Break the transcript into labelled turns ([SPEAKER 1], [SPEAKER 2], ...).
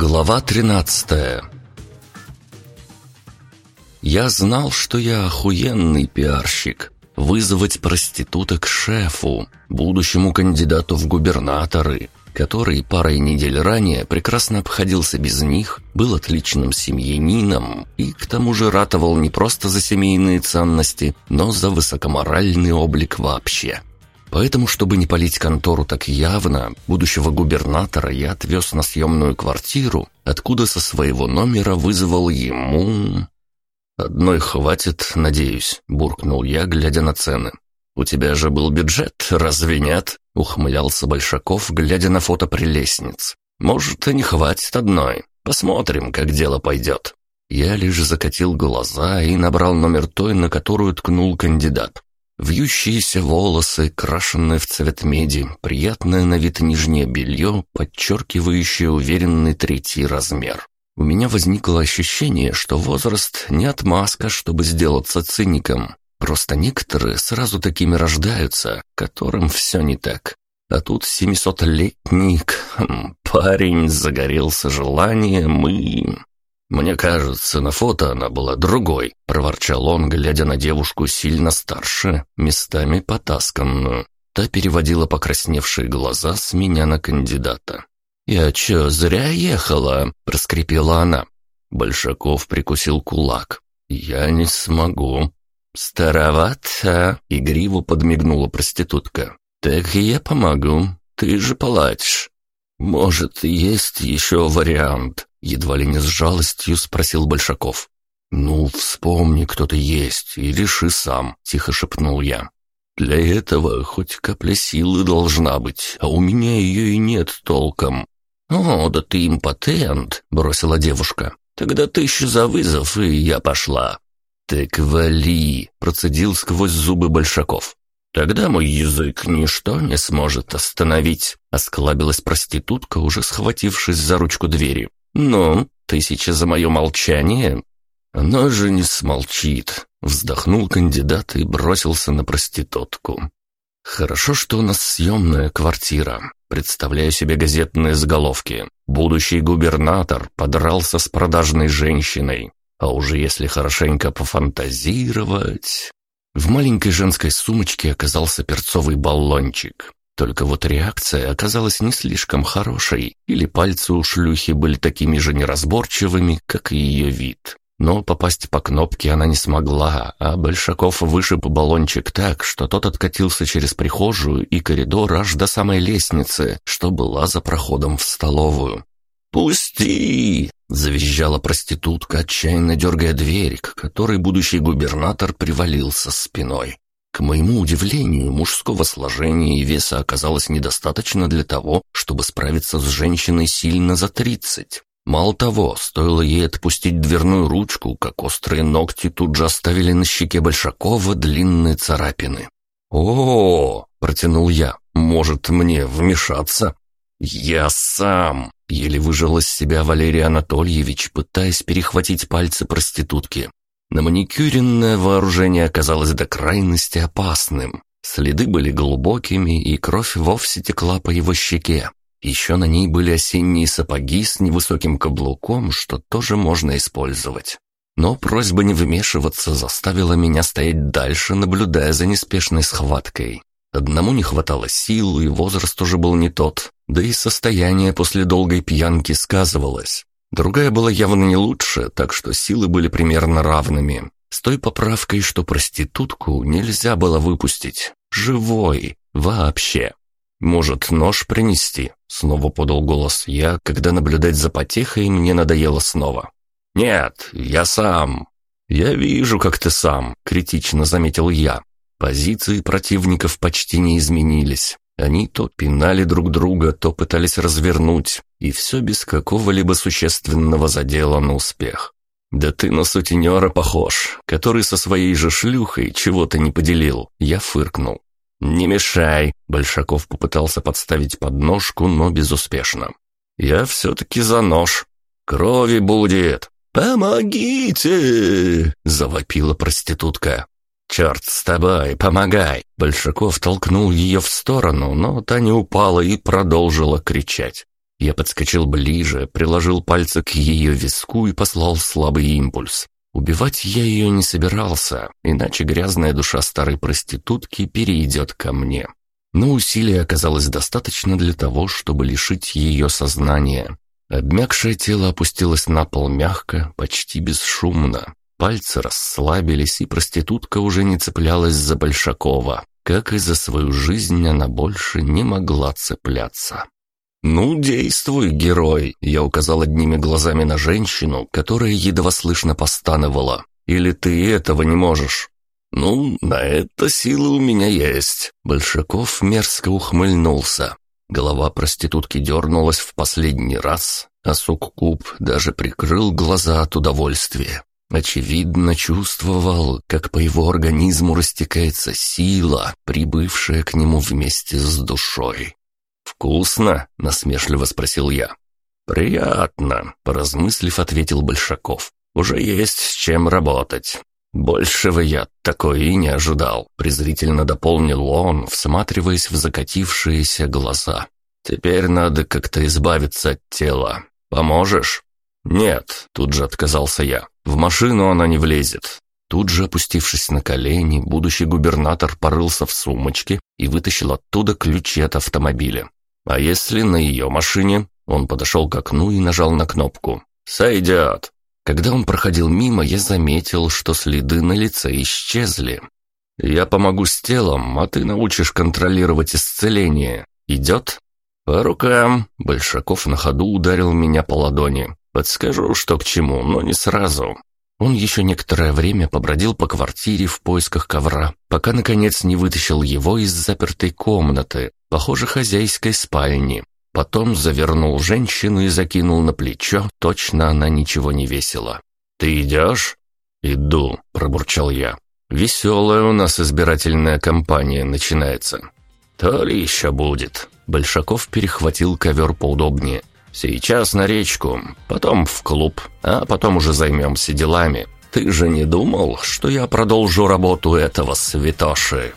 [SPEAKER 1] Глава 13 Я знал, что я охуенный пиарщик. Вызвать проституток шефу, будущему кандидату в губернаторы, который парой недель ранее прекрасно обходился без них, был отличным семьянином и к тому же ратовал не просто за семейные ценности, но за высокоморальный облик вообще. Поэтому, чтобы не палить контору так явно, будущего губернатора я отвез на съемную квартиру, откуда со своего номера вызвал ему... «Одной хватит, надеюсь», — буркнул я, глядя на цены. «У тебя же был бюджет, разве нет?» — ухмылялся Большаков, глядя на фото прелестниц. «Может, и не хватит одной. Посмотрим, как дело пойдет». Я лишь закатил глаза и набрал номер той, на которую ткнул кандидат. Вьющиеся волосы, крашенные в цвет меди, приятное на вид нижнее белье, подчеркивающее уверенный третий размер. У меня возникло ощущение, что возраст не отмазка, чтобы сделаться циником. Просто некоторые сразу такими рождаются, которым все не так. А тут семисотлетний хм, парень загорелся желанием и... «Мне кажется, на фото она была другой», — проворчал он, глядя на девушку сильно старше, местами потасканную. Та переводила покрасневшие глаза с меня на кандидата. «Я чё, зря ехала?» — проскрипела она. Большаков прикусил кулак. «Я не смогу». «Старовато», — игриво подмигнула проститутка. «Так я помогу. Ты же палачишь». «Может, есть еще вариант?» Едва ли не с жалостью спросил Большаков. «Ну, вспомни, кто ты есть, и реши сам», — тихо шепнул я. «Для этого хоть капля силы должна быть, а у меня ее и нет толком». «О, да ты импотент», — бросила девушка. «Тогда тысячу за вызов, и я пошла». «Так вали», — процедил сквозь зубы Большаков. «Тогда мой язык ничто не сможет остановить», — осклабилась проститутка, уже схватившись за ручку двери. «Ну, тысяча за мое молчание?» «Она же не смолчит», — вздохнул кандидат и бросился на проститутку. «Хорошо, что у нас съемная квартира. Представляю себе газетные заголовки. Будущий губернатор подрался с продажной женщиной. А уже если хорошенько пофантазировать...» В маленькой женской сумочке оказался перцовый баллончик. Только вот реакция оказалась не слишком хорошей, или пальцы у шлюхи были такими же неразборчивыми, как и ее вид. Но попасть по кнопке она не смогла, а Большаков вышиб баллончик так, что тот откатился через прихожую и коридор аж до самой лестницы, что была за проходом в столовую. «Пусти!» — завизжала проститутка, отчаянно дергая дверь, к которой будущий губернатор привалился спиной. К моему удивлению, мужского сложения и веса оказалось недостаточно для того, чтобы справиться с женщиной сильно за тридцать. Мало того, стоило ей отпустить дверную ручку, как острые ногти тут же оставили на щеке Большакова длинные царапины. «О, -о, -о протянул я, — может мне вмешаться?» «Я сам!» — еле выжил из себя Валерий Анатольевич, пытаясь перехватить пальцы проститутки. На маникюренное вооружение оказалось до крайности опасным. Следы были глубокими, и кровь вовсе текла по его щеке. Еще на ней были осенние сапоги с невысоким каблуком, что тоже можно использовать. Но просьба не вмешиваться заставила меня стоять дальше, наблюдая за неспешной схваткой. Одному не хватало сил, и возраст уже был не тот, да и состояние после долгой пьянки сказывалось. Другая была явно не лучше, так что силы были примерно равными. С той поправкой, что проститутку нельзя было выпустить. Живой. Вообще. «Может, нож принести?» — снова подал голос я, когда наблюдать за потехой мне надоело снова. «Нет, я сам». «Я вижу, как ты сам», — критично заметил я. Позиции противников почти не изменились. Они то пинали друг друга, то пытались развернуть, и все без какого-либо существенного задела на успех. «Да ты на сутенера похож, который со своей же шлюхой чего-то не поделил», — я фыркнул. «Не мешай», — Большаков попытался подставить подножку, но безуспешно. «Я все-таки за нож. Крови будет». «Помогите!» — завопила проститутка. «Черт с тобой, помогай!» Большаков толкнул ее в сторону, но та не упала и продолжила кричать. Я подскочил ближе, приложил пальцы к ее виску и послал слабый импульс. Убивать я ее не собирался, иначе грязная душа старой проститутки перейдет ко мне. Но усилия оказалось достаточно для того, чтобы лишить ее сознания. Обмякшее тело опустилось на пол мягко, почти бесшумно. Пальцы расслабились, и проститутка уже не цеплялась за Большакова. Как и за свою жизнь она больше не могла цепляться. «Ну, действуй, герой!» Я указал одними глазами на женщину, которая едва слышно постановала. «Или ты этого не можешь?» «Ну, на это силы у меня есть». Большаков мерзко ухмыльнулся. Голова проститутки дернулась в последний раз, а Суккуб даже прикрыл глаза от удовольствия. Очевидно, чувствовал, как по его организму растекается сила, прибывшая к нему вместе с душой. «Вкусно?» — насмешливо спросил я. «Приятно», — поразмыслив, ответил Большаков. «Уже есть с чем работать. «Большего я такое и не ожидал», — презрительно дополнил он, всматриваясь в закатившиеся глаза. «Теперь надо как-то избавиться от тела. Поможешь?» «Нет», — тут же отказался я. «В машину она не влезет». Тут же, опустившись на колени, будущий губернатор порылся в сумочке и вытащил оттуда ключи от автомобиля. «А если на ее машине?» Он подошел к окну и нажал на кнопку. «Сойдет». Когда он проходил мимо, я заметил, что следы на лице исчезли. «Я помогу с телом, а ты научишь контролировать исцеление. Идет?» «По рукам!» — Большаков на ходу ударил меня по ладони. «Подскажу, что к чему, но не сразу». Он еще некоторое время побродил по квартире в поисках ковра, пока, наконец, не вытащил его из запертой комнаты, похоже, хозяйской спальни. Потом завернул женщину и закинул на плечо, точно она ничего не весила. «Ты идешь?» «Иду», — пробурчал я. «Веселая у нас избирательная кампания начинается». «То ли еще будет». Большаков перехватил ковер поудобнее. «Сейчас на речку, потом в клуб, а потом уже займемся делами. Ты же не думал, что я продолжу работу этого святоши?»